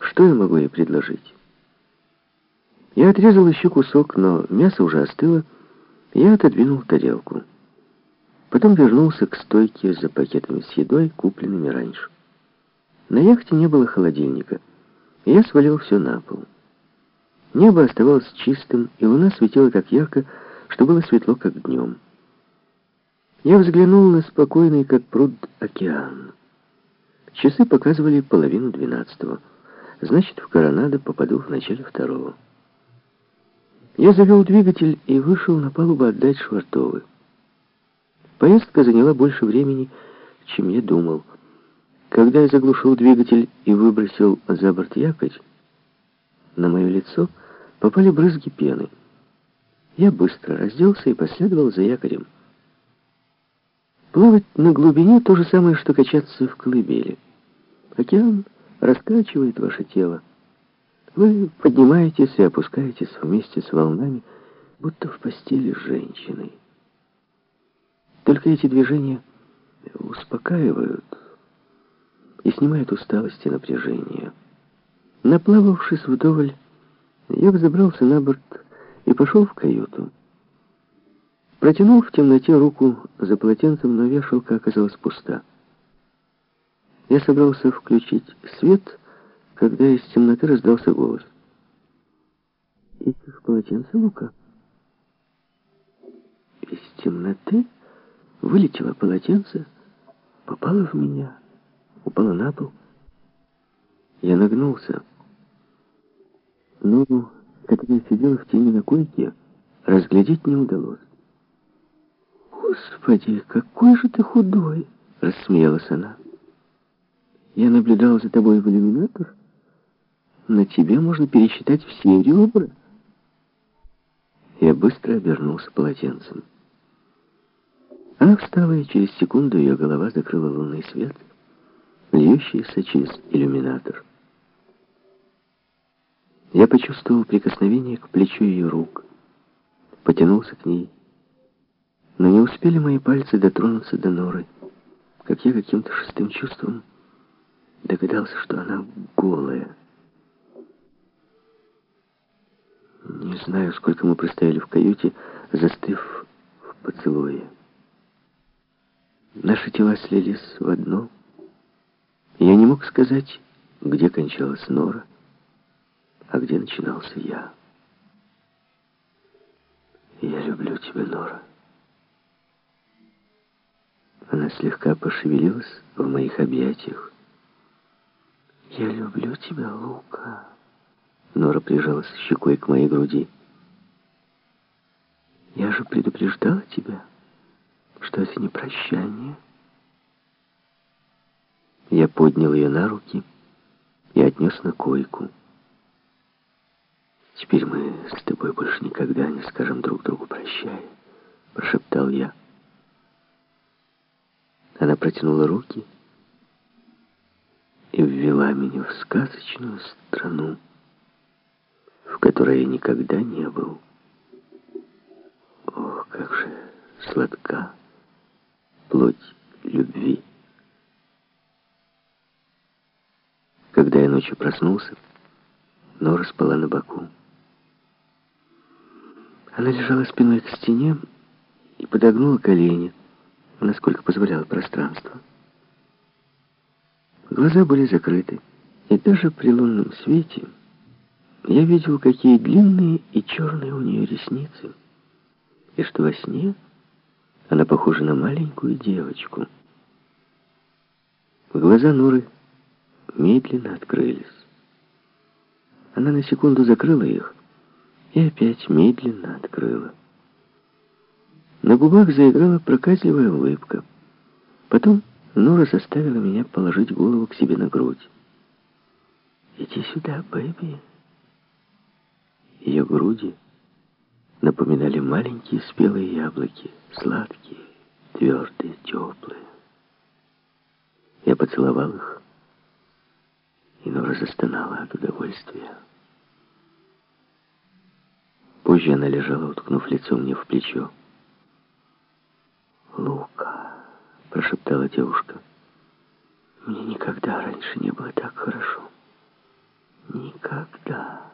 Что я могу ей предложить? Я отрезал еще кусок, но мясо уже остыло, я отодвинул тарелку. Потом вернулся к стойке за пакетами с едой, купленными раньше. На яхте не было холодильника, и я свалил все на пол. Небо оставалось чистым, и луна светила так ярко, что было светло, как днем. Я взглянул на спокойный, как пруд, океан. Часы показывали половину двенадцатого. Значит, в Коронадо попаду в начале второго. Я завел двигатель и вышел на палубу отдать швартовы. Поездка заняла больше времени, чем я думал. Когда я заглушил двигатель и выбросил за борт якорь, на мое лицо попали брызги пены. Я быстро разделся и последовал за якорем. Плавать на глубине то же самое, что качаться в колыбели. Океан раскачивает ваше тело. Вы поднимаетесь и опускаетесь вместе с волнами, будто в постели с женщиной. Только эти движения успокаивают и снимают усталость и напряжение. Наплававшись вдоволь, я взобрался на борт и пошел в каюту. Протянул в темноте руку за полотенцем, но вешалка оказалась пуста. Я собрался включить свет, когда из темноты раздался голос. «Ищешь полотенце, Лука?» Из темноты вылетело полотенце, попало в меня, упало на пол. Я нагнулся. Но, которая сидела в тени на койке, разглядеть не удалось. «Господи, какой же ты худой!» — рассмеялась она. «Я наблюдал за тобой в иллюминатор?» На тебе можно пересчитать все ребра. Я быстро обернулся полотенцем. Она встала, и через секунду ее голова закрыла лунный свет, льющийся через иллюминатор. Я почувствовал прикосновение к плечу ее рук, потянулся к ней, но не успели мои пальцы дотронуться до норы, как я каким-то шестым чувством догадался, что она голая. Не знаю, сколько мы простояли в каюте, застыв в поцелуе. Наши тела слились в одно. Я не мог сказать, где кончалась Нора, а где начинался я. Я люблю тебя, Нора. Она слегка пошевелилась в моих объятиях. Я люблю тебя, Лука. Нора прижалась щекой к моей груди. «Я же предупреждала тебя, что это не прощание». Я поднял ее на руки и отнес на койку. «Теперь мы с тобой больше никогда не скажем друг другу прощай», — прошептал я. Она протянула руки и ввела меня в сказочную страну в которой я никогда не был. Ох, как же сладка плоть любви. Когда я ночью проснулся, Нора спала на боку. Она лежала спиной к стене и подогнула колени, насколько позволяло пространство. Глаза были закрыты, и даже при лунном свете я видел, какие длинные и черные у нее ресницы, и что во сне она похожа на маленькую девочку. Глаза Нуры медленно открылись. Она на секунду закрыла их и опять медленно открыла. На губах заиграла проказливая улыбка. Потом Нора заставила меня положить голову к себе на грудь. «Иди сюда, бэби», ее груди напоминали маленькие спелые яблоки, сладкие, твердые, теплые. Я поцеловал их, и Нора застонала от удовольствия. Позже она лежала, уткнув лицо мне в плечо. «Лука», — прошептала девушка, — «мне никогда раньше не было так хорошо». никогда